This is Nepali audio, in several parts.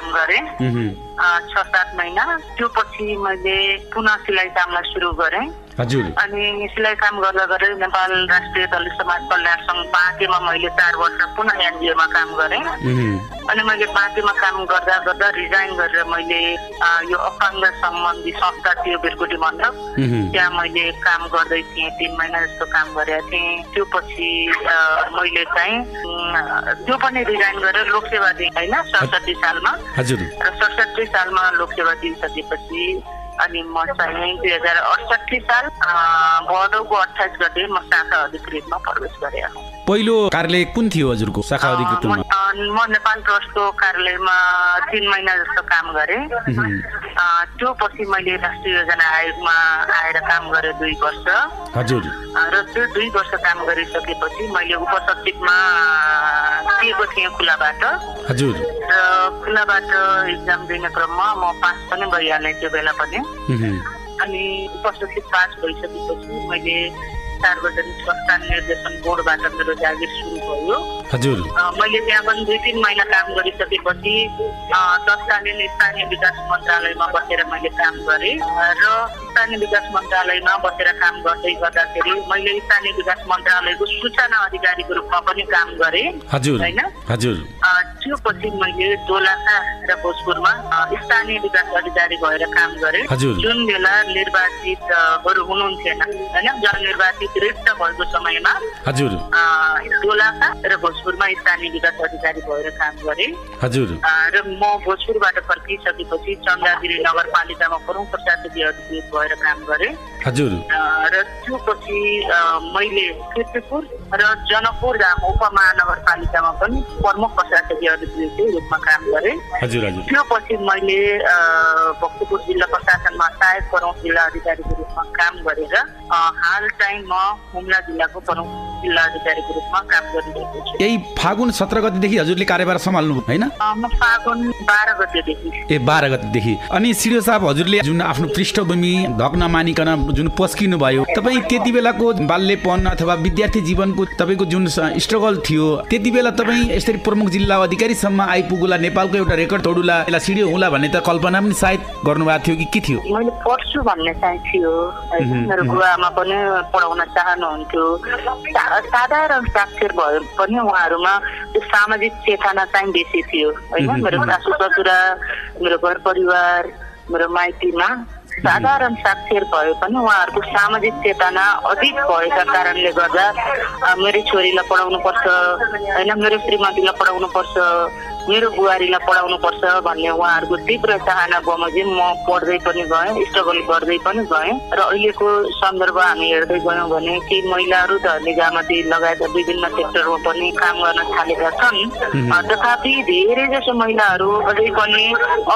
काम गरेँ। छ सात महिना। त्यो पछि मैले पुनः सिलाइ कामलाई सुरु गरेँ। अनि सिलाइ काम गर्दा गर्दै नेपाल राष्ट्रिय दलित समाज कल्याण सङ्घ पाँचेमा मैले चार वर्ष पुनः एनजिओमा काम गरेँ। अनि मैले पार्टीमा काम गर्दा गर्दा रिजाइन गरेर मैले यो अपाङ्ग सम्बन्धी संस्था थियो बेलकुटी मण्डप। त्यहाँ मैले काम गर्दै थिएँ तिन महिना जस्तो काम गरेका थिएँ। त्यो पछि मैले चाहिँ त्यो पनि रिजाइन गरेर लोकसेवा दिएँ होइन सडसठी सालमा। र सडसठी सालमा लोकसेवा दिइसकेपछि अनि म चाहिँ दुई हजार अडसठी साल भदौको अठाइस गते म शाखा अधिकृतमा प्रवेश गरेँ पहिलो कार्यालय कुन थियो हजुरको? शाखा अधिकृतमा। म नेपाल ट्रस्टको कार्यालयमा तिन महिना जस्तो काम गरेँ। त्यो पछि मैले राष्ट्रिय योजना आयोगमा आएर काम गरेँ दुई वर्ष। हजुर। र त्यो दुई वर्ष काम गरिसकेपछि मैले उपसचिवमा दिएको थिएँ खुलाबाट। हजुर। र खुलाबाट इक्जाम दिने क्रममा म पास पनि भइहालेँ त्यो बेला पनि। अनि उपसचिव पास भइसकेपछि मैले सार्वजनिक संस्थान निर्देशन बोर्डबाट मेरो जागिर सुरु भयो। हजुर। मैले त्यहाँ पनि दुई तिन महिना काम गरिसकेपछि तत्कालीन स्थानीय विकास मन्त्रालयमा बसेर मैले काम गरेँ र स्थानीय विकास मन्त्रालयमा बसेर काम गर्दै गर्दाखेरि मैले स्थानीय विकास मन्त्रालयको सूचना अधिकारीको रूपमा पनि काम गरेँ हजुर होइन? हजुर। त्यो पछि मैले दोलखा र भोजपुरमा स्थानीय विकास अधिकारी भएर काम गरेँ। हजुर। जुन बेला निर्वाचित अ, हरू हुनुहुन्थेन होइन? जननिर्वाचित रिक्त भएको समयमा हजुर। दोलखा र भोजपुरमा स्थानीय विकास अधिकारी भएर काम गरेँ। हजुर। र म भोजपुरबाट फर्किसकेपछि चन्दागिरी नगरपालिकामा प्रमुख प्रशासकीय अधिकृत भएर काम गरेँ। हजुर। र त्यो पछि मैले किर्तिपुर र जनकपुर धाम उपमहानगरपालिकामा पनि प्रमुख प्रशासकीय अधिकृतको रूपमा काम गरेँ। हजुर हजुर। त्यो पछि मैले भक्तपुर जिल्ला प्रशासनमा सहायक प्रमुख जिल्ला अधिकारीको रूपमा काम गरेर हाल चाहिँ म हुम्ला जिल्लाको प्रमुख जिल्ला अधिकारीको रूपमा काम गरिरहेको छु। यही फागुन सत्र गतिदेखि हजुरले कार्यभार सम्हाल्नु होइन? म फागुन बाह्र गतेदेखि। ए बाह्र गतिदेखि। अनि सिडिओ साहब हजुरले जुन आफ्नो पृष्ठभूमि धक नमानिकन जुन पस्किनु भयो तपाईँ त्यति बेलाको बाल्यपन अथवा विद्यार्थी जीवनको तपाईँको जुन स्ट्रगल थियो त्यति बेला तपाईँ यसरी प्रमुख जिल्ला अधिकारीसम्म आइपुगुला नेपालको एउटा रेकर्ड तोडुला यसलाई सिडिओ हुला भन्ने त कल्पना पनि सायद गर्नुभएको थियो कि के थियो? मैले पढ्छु भन्ने चाहिँ थियो। मेरो मह्म। बुवा आमा पनि पढाउन चाहनुहुन्थ्यो। साधारण साक्षर भए पनि उहाँहरूमा त्यो सामाजिक चेतना चाहिँ बेसी थियो होइन मेरो। सासु ससुरा मेरो घर परिवार मेरो माइतीमा साधारण साक्षर भए पनि उहाँहरूको सामाजिक चेतना अधिक भएका कारणले गर्दा मेरो छोरीलाई पढाउनु पर्छ होइन मेरो श्रीमतीलाई पढाउनु पर्छ मेरो बुहारीलाई पढाउनु पर्छ भन्ने उहाँहरूको तीव्र चाहना बमोजिम म पढ्दै पनि गएँ स्ट्रगल गर्दै पनि गएँ। र अहिलेको सन्दर्भ हामी हेर्दै गयौँ भने केही महिलाहरू त निजामती लगायत विभिन्न सेक्टरमा पनि काम गर्न थालेका छन्। तथापि धेरै जसो महिलाहरू अझै पनि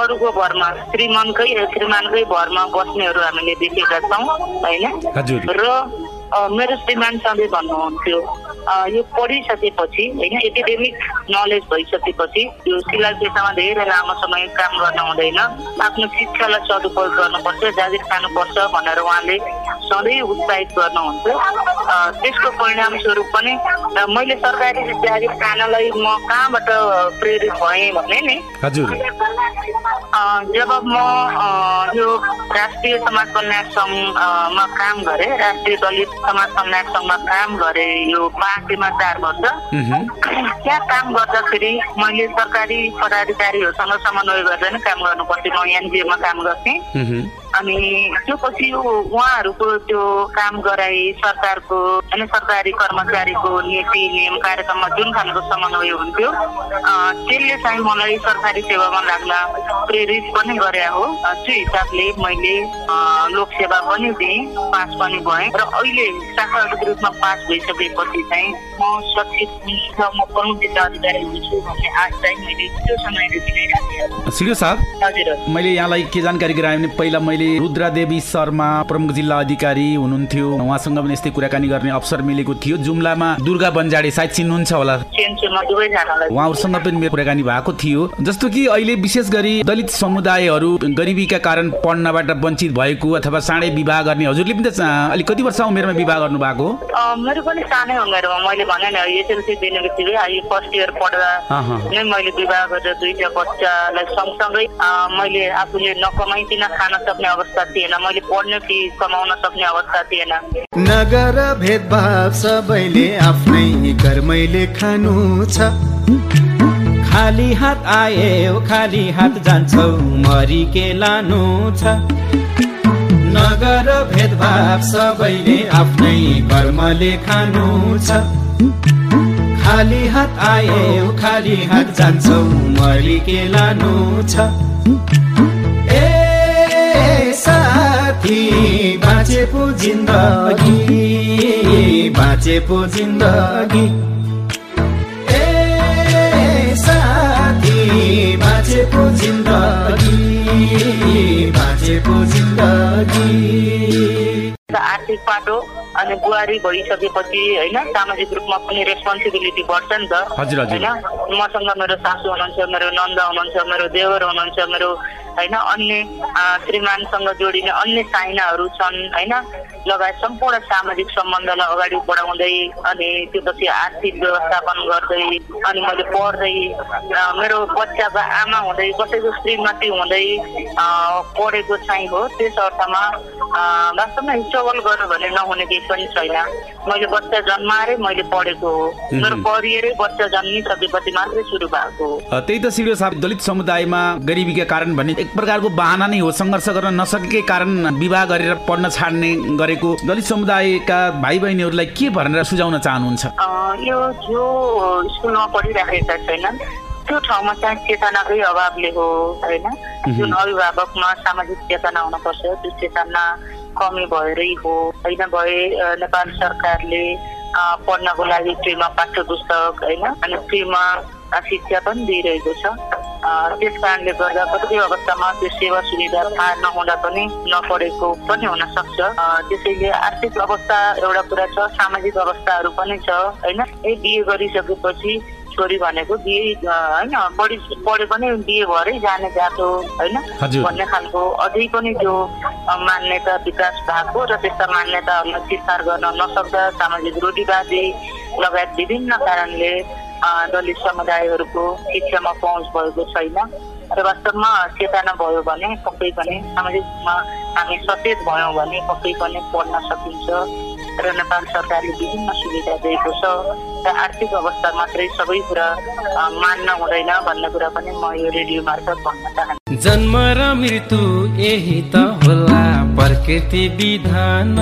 अरूको भरमा श्रीमनकै श्रीमानकै भरमा बस्नेहरू हामीले देखेका छौँ होइन? र मेरो श्रीमान सधैँ भन्नुहुन्थ्यो यो पढिसकेपछि होइन एकाडेमिक नलेज भइसकेपछि यो पेसामा धेरै लामो समय काम गर्न हुँदैन आफ्नो शिक्षालाई सदुपयोग गर्नुपर्छ जागिर खानुपर्छ भनेर उहाँले सधैँ उत्साहित गर्नुहुन्थ्यो। त्यसको परिणाम स्वरूप पनि मैले सरकारी जागिर खानलाई म कहाँबाट प्रेरित भएँ भने नि जब म यो राष्ट्रिय समाज कल्याण सङ्घमा काम गरेँ राष्ट्रिय दलित समाज कल्याण सङ्घमा काम गरेँ यो पार्टीमा चार वर्ष त्यहाँ काम गर्दाखेरि मैले सरकारी पदाधिकारीहरूसँग समन्वय गरेर नै काम गर्नुपर्थ्यो म एनजिओमा काम गर्थेँ। अनि त्यो पछि उहाँहरूको त्यो काम गराई सरकारको होइन सरकारी कर्मचारीको नीति नियम कार्यक्रममा जुन खालको समन्वय हुन्थ्यो त्यसले चाहिँ मलाई सरकारी सेवामा लाग्न प्रेरित पनि गरे हो। त्यो हिसाबले मैले लोकसेवा पनि दिएँ पास पनि भएँ। र अहिले शाखा रूपमा पास भइसकेपछि चाहिँ म सचिव हुन्छु म प्रमुख जिल्ला अधिकारी हुन्छु भन्ने आश चाहिँ मैले त्यो समयदेखि नै राखेँ। हजुर। मैले यहाँलाई के जानकारी गराएँ भने पहिला मैले रुद्रादेवी शर्मा प्रमुख जिल्ला अधिकारी हुनुहुन्थ्यो। उहाँसँग पनि यस्तै कुराकानी गर्ने अवसर मिलेको थियो। जुम्लामा दुर्गा बन्जाडे सायद चिन्नुहुन्छ होला। उहाँहरूसँग पनि मेरो कुराकानी भएको थियो। जस्तो कि अहिले विशेष गरी दलित समुदायहरू गरिबीका कारण पढ्नबाट वञ्चित भएको अथवा चाँडै विवाह गर्ने हजुरले पनि त अलिक कति वर्ष उमेरमा विवाह गर्नु भएको मेरो पनि सानै उमेरमा। मैले भने नि एसएलसी दिने बित्तिकै फर्स्ट इयर पढ्दा। नै मैले विवाह गरेर दुईटा बच्चालाई सँगसँगै मैले आफूले नकमाइकन खान सक्ने अवस्था थिएन। मैले पढ्ने फी कमाउन सक्ने अवस्था थिएन। नगर भेदभाव सबैले आफ्नै कर्मैले खानु छ। खाली हात आए खाली हात जान्छौ मरि के लानु छ। नगर भेदभाव सबैले आफ्नै कर्मले खानु छ। खाली हात आए खाली हात जान्छौ मरि के लानु छ। साथी बाँचे पो जिन्दगी बाँचे पो जिन्दगी। ए साथी बाँचे पो जिन्दगी बाँचे पो जिन्दगी आर्थिक पाटो अनि बुहारी भइसकेपछि होइन सामाजिक रूपमा पनि रेस्पोन्सिबिलिटी बढ्छ नि त। होइन? मसँग मेरो सासू हुनुहुन्छ मेरो नन्द हुनुहुन्छ मेरो देवर हुनुहुन्छ मेरो होइन? अन्य श्रीमानसँग जोडिने अन्य साइनाहरू छन् होइन? लगायत सम्पूर्ण सामाजिक सम्बन्धलाई अगाडि बढाउँदै अनि त्यो पछि आर्थिक व्यवस्थापन गर्दै अनि मैले पढ्दै मेरो बच्चाको आमा हुँदै कसैको श्रीमती हुँदै पढेको चाहिँ हो। त्यस अर्थमा वास्तवमा स्ट्रगल गर्यो भने नहुने केही पनि छैन। मैले बच्चा जन्माएरै मैले पढेको हो। मेरो करियरै बच्चा जन्मिसकेपछि मात्रै सुरु भएको हो। त्यही त साहब दलित समुदायमा गरिबीका कारण भने एक प्रकारको बाहना नै हो। सङ्घर्ष गर्न नसकेकै कारण विवाह गरेर पढ्न छाड्ने गरेको दलित समुदायका भाइ बहिनीहरूलाई के भनेर सुझाउन चाहनुहुन्छ? यो जो स्कुलमा पढिराखेका छैनन् त्यो ठाउँमा चाहिँ चेतनाकै अभावले हो होइन? जुन अभिभावकमा सामाजिक चेतना हुनुपर्छ त्यो चेतना कमी भएरै हो। होइन भए नेपाल सरकारले पढ्नको लागि फ्रीमा पाठ्य पुस्तक होइन? अनि फ्रीमा शिक्षा पनि दिइरहेको छ। त्यस कारणले गर्दा कतिपय अवस्थामा त्यो सेवा सुविधा थाहा नहुँदा पनि नपढेको पनि हुन सक्छ। त्यसैले आर्थिक अवस्था एउटा कुरा छ सामाजिक अवस्थाहरू पनि छ होइन? यही बिहे गरिसकेपछि छोरी भनेको बिहे होइन पढि पढे पनि बिहे भएरै जाने जातो होइन? भन्ने खालको अझै पनि त्यो मान्यता विकास भएको र त्यस्ता मान्यताहरूलाई स्वीकार गर्न नसक्दा सामाजिक रूढिवादी लगायत विभिन्न कारणले दलित समुदायहरूको शिक्षामा पहुँच भएको छैन र वास्तवमा चेतना भयो भने पक्कै पनि सामाजिक रूपमा हामी सचेत भयौँ भने पक्कै पनि पढ्न सकिन्छ र नेपाल सरकारले विभिन्न सुविधा दिएको छ र आर्थिक अवस्था मात्रै सबै कुरा मान्न हुँदैन भन्ने कुरा पनि म यो रेडियो मार्फत भन्न चाहन्छु जन्म र मृत्यु यही त होला प्रकृति विधान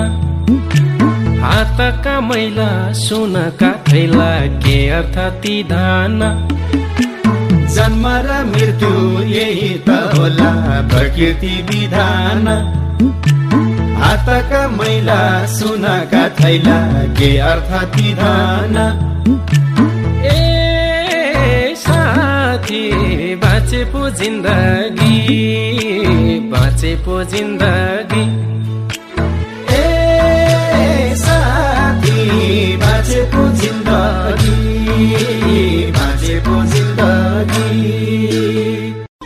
हातका मैला सुनका थैला के अर्थ ती धान। जन्म र मृत्यु यही त होला प्रकृति विधान। हातका मैला सुनका थैला के अर्थ विधान ए साथी बाँचे पो जिन्दगी बाँचे पो जिन्दगी।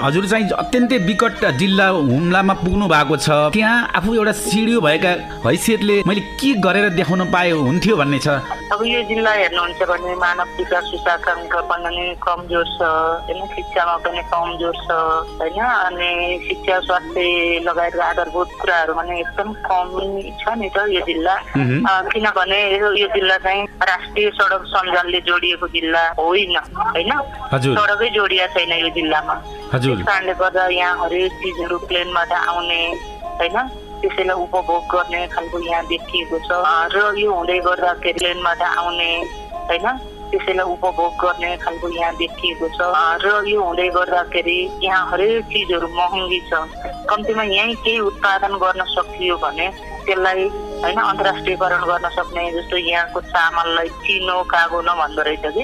हजुर चाहिँ अत्यन्तै विकट जिल्ला हुम्लामा पुग्नु भएको छ। त्यहाँ आफू एउटा सिडियो भएका हैसियतले मैले के गरेर देखाउन पाए हुन्थ्यो भन्ने छ। अब यो जिल्ला हेर्नुहुन्छ भने मानव विकास विशाखाङ्क पनि कमजोर छ होइन? शिक्षामा पनि कमजोर छ होइन? अनि शिक्षा स्वास्थ्य लगायतका आधारभूत कुराहरू भने एकदम कमी छ नि त यो जिल्ला। किनभने यो जिल्ला चाहिँ राष्ट्रिय सडक सञ्जालले जोडिएको जिल्ला होइन होइन? सडकै जोडिया छैन यो जिल्लामा। त्यस कारणले गर्दा यहाँ हरेक चिजहरू प्लेनबाट आउने होइन? त्यसैलाई उपभोग गर्ने खालको यहाँ देखिएको छ। र यो हुँदै गर्दाखेरि प्लेनबाट आउने होइन? त्यसैलाई उपभोग गर्ने खालको यहाँ देखिएको छ। र यो हुँदै गर्दाखेरि यहाँ हरेक चिजहरू महँगी छ। कम्तीमा यहीँ केही उत्पादन गर्न सकियो भने त्यसलाई होइन अन्तर्राष्ट्रियकरण गर्न सक्ने जस्तो यहाँको चामललाई चिनो कागो नभन्दो रहेछ कि?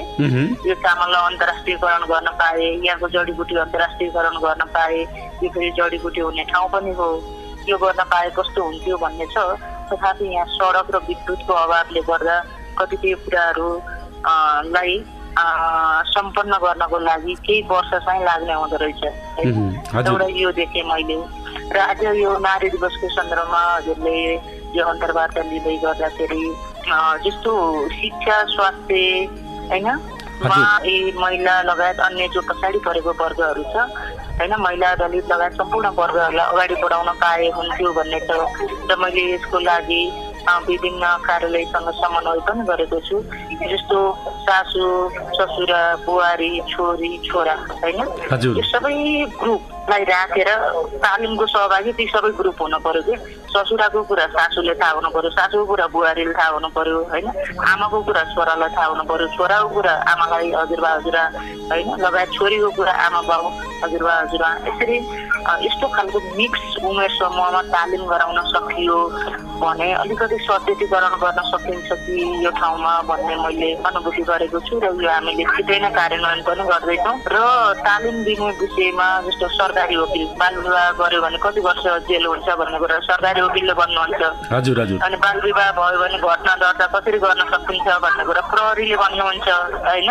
यो चामललाई अन्तर्राष्ट्रियकरण गर्न पाए यहाँको जडीबुटी अन्तर्राष्ट्रियकरण गर्न पाए यो फेरि जडीबुटी हुने ठाउँ पनि हो। यो गर्न पाए कस्तो हुन्थ्यो भन्ने छ। तथापि यहाँ सडक र विद्युतको अभावले गर्दा कतिपय कुराहरू लाई सम्पन्न गर्नको लागि केही वर्ष चाहिँ लाग्ने हुँदो रहेछ। एउटा यो देखेँ मैले। र आज यो नारी दिवसको सन्दर्भमा हजुरले यो अन्तर्वार्ता लिँदै गर्दाखेरि जस्तो शिक्षा स्वास्थ्य होइन? महिला लगायत अन्य जो पछाडि परेको वर्गहरू छ होइन महिला दलित लगायत सम्पूर्ण वर्गहरूलाई अगाडि बढाउन पाए हुन्थ्यो भन्ने छ र मैले यसको लागि विभिन्न कार्यालयसँग समन्वय पनि गरेको छु जस्तो सासू ससुरा बुहारी छोरी छोरा होइन। यो सबै ग्रुपलाई राखेर तालिमको सहभागी ती सबै ग्रुप हुनु पर्यो कि? ससुराको कुरा सासूले थाहा हुनु पर्यो सासूको कुरा बुहारीले थाहा हुनु पर्यो होइन? आमाको कुरा छोरालाई थाहा हुनु पर्यो छोराको कुरा आमालाई हजुरबा हजुरआ होइन? लगायत छोरीको कुरा आमा बाउ हजुरबा हजुरआ यसरी यस्तो खालको मिक्स उमेर समूहमा तालिम गराउन सकियो भने अलिकति सचेतीकरण गर्न सकिन्छ कि यो ठाउँमा भन्ने मैले अनुभूति गरेको छु र यो हामीले छिटै नै कार्यान्वयन पनि गर्दैछौँ। र तालिम दिने विषयमा जस्तो सरकारी वकिल बाल विवाह गर्यो भने कति वर्ष जेल हुन्छ भन्ने कुरा सरकारी वकिलले भन्नुहुन्छ। हजुर हजुर। अनि बाल विवाह भयो भने घटना दर्ता कसरी गर्न सकिन्छ भन्ने कुरा प्रहरीले भन्नुहुन्छ होइन।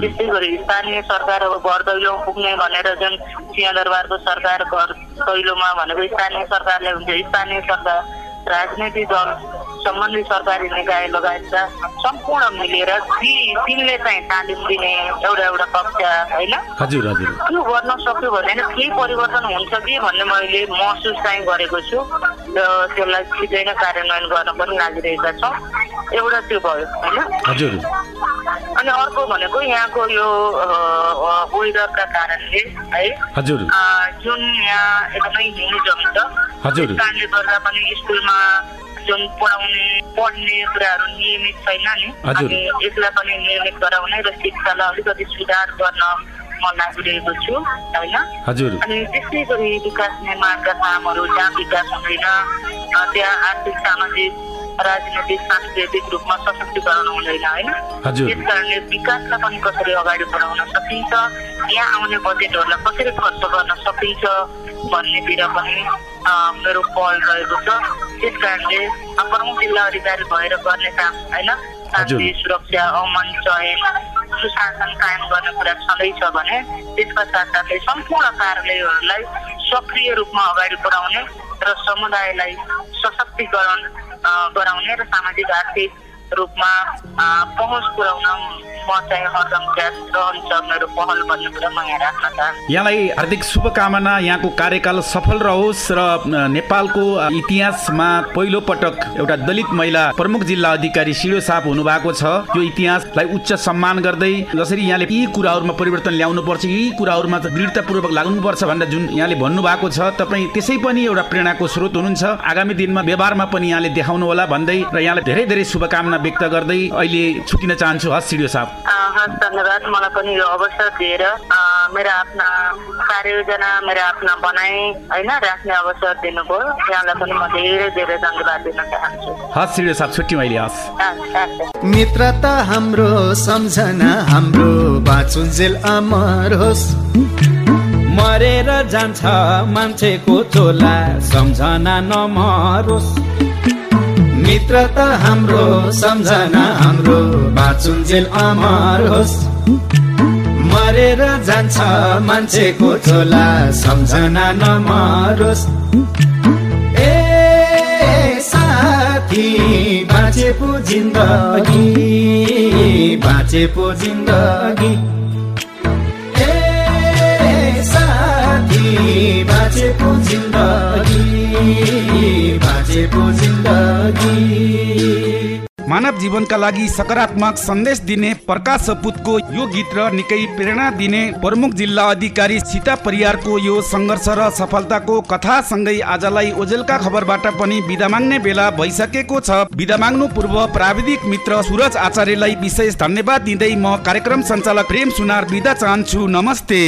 त्यस्तै गरी स्थानीय सरकार अब घर दैलो पुग्ने भनेर जुन सिंहदरबारको सरकार घर दैलोमा भनेको स्थानीय सरकारले हुन्छ स्थानीय सरकार राजनैतिक दल सम्बन्धित सरकारी निकाय लगायतका सम्पूर्ण मिलेर ती तिनले चाहिँ तालिम दिने एउटा एउटा कक्षा होइन? हजुर हजुर। त्यो गर्न सक्यो भने केही परिवर्तन हुन्छ कि भन्ने मैले महसुस चाहिँ गरेको छु र त्यसलाई छिटै नै कार्यान्वयन गर्न पनि लागिरहेका छौँ। एउटा त्यो भयो होइन? हजुर। अनि अर्को भनेको यहाँको यो वेदरका कारणले है? हजुर। जुन यहाँ एकदमै हिउँ। त्यस कारणले गर्दा पनि स्कुलमा जुन पढाउने पढ्ने कुराहरू नियमित छैन नि। अनि यसलाई पनि नियमित गराउने र शिक्षालाई अलिकति सुधार गर्न म लागिरहेको छु होइन अनि त्यस्तै गरी विकास निर्माणका कामहरू जहाँ विकास हुँदैन त्यहाँ आर्थिक सामाजिक राजनैतिक सांस्कृतिक रूपमा सशक्तिकरण हुँदैन होइन। त्यस कारणले विकासलाई पनि कसरी अगाडि बढाउन सकिन्छ? यहाँ आउने बजेटहरूलाई कसरी खर्च गर्न सकिन्छ भन्नेतिर पनि मेरो पहल रहेको छ। त्यस कारणले प्रमुख जिल्ला अधिकारी भएर गर्ने काम होइन? शान्ति सुरक्षा अमन चयन सुशासन कायम गर्ने कुरा छँदैछ भने त्यसका साथसाथै सम्पूर्ण कार्यालयहरूलाई सक्रिय रूपमा अगाडि बढाउने र समुदायलाई सशक्तिकरण अ, गराउने र सामाजिक आर्थिक रूपमा पहुँच पुर्याउन म चाहिँ हरदम प्रयास रहन्छ मेरो पहल भन्ने कुरा म यहाँ राख्न चाहन्छु। यहाँलाई हार्दिक शुभकामना यहाँको कार्यकाल सफल रहोस् र नेपालको इतिहासमा पहिलो पटक एउटा दलित महिला प्रमुख जिल्ला अधिकारी सिडो साहब हुनुभएको छ। यो इतिहासलाई उच्च सम्मान गर्दै जसरी यहाँले यी कुराहरूमा परिवर्तन ल्याउनु पर्छ यी कुराहरूमा दृढतापूर्वक लाग्नुपर्छ भनेर जुन यहाँले भन्नुभएको छ तपाईँ त्यसै पनि एउटा प्रेरणाको स्रोत हुनुहुन्छ। आगामी दिनमा व्यवहारमा पनि यहाँले देखाउनु होला भन्दै र यहाँलाई धेरै धेरै शुभकामना व्यक्त गर्दै अहिले छुटिन चाहन्छु हस् सिडियो साहब। अ, हस् धन्यवाद। मलाई पनि यो अवसर दिएर अ, मेरा आफ्ना कार्ययोजना मेरा आफ्ना बनाइ होइन राख्ने अवसर दिनुभयो। यहाँलाई पनि म धेरै धेरै धन्यवाद दिन चाहन्छु। हस् सिडियो साहब छुट्यौँ अहिले हस्। मित्रता हाम्रो सम्झना हाम्रो बाँचुन्जेल अमर होस्। मरेर जान्छ मान्छेको चोला सम्झना नमरोस्। मित्रता हाम्रो सम्झना हाम्रो बाँचुन्जेल अमर होस्। मरेर जान्छ मान्छेको चोला सम्झना नमरोस् ए साथी बाँचे पो जिन्दगी बाँचे पो जिन्दगी। ए साथी बाँचे पो जिन्दगी बाँचे पो मानव जीवनका लागि सकारात्मक सन्देश दिने प्रकाश सपुतको यो गीत र निकै प्रेरणा दिने प्रमुख जिल्ला अधिकारी सीता परियारको यो सङ्घर्ष र सफलताको कथासँगै आजलाई ओजेलका खबरबाट पनि बिदा माग्ने बेला भइसकेको छ। बिदा माग्नु पूर्व प्राविधिक मित्र सुरज आचार्यलाई विशेष धन्यवाद दिँदै म कार्यक्रम सञ्चालक प्रेम सुनार बिदा चाहन्छु। नमस्ते।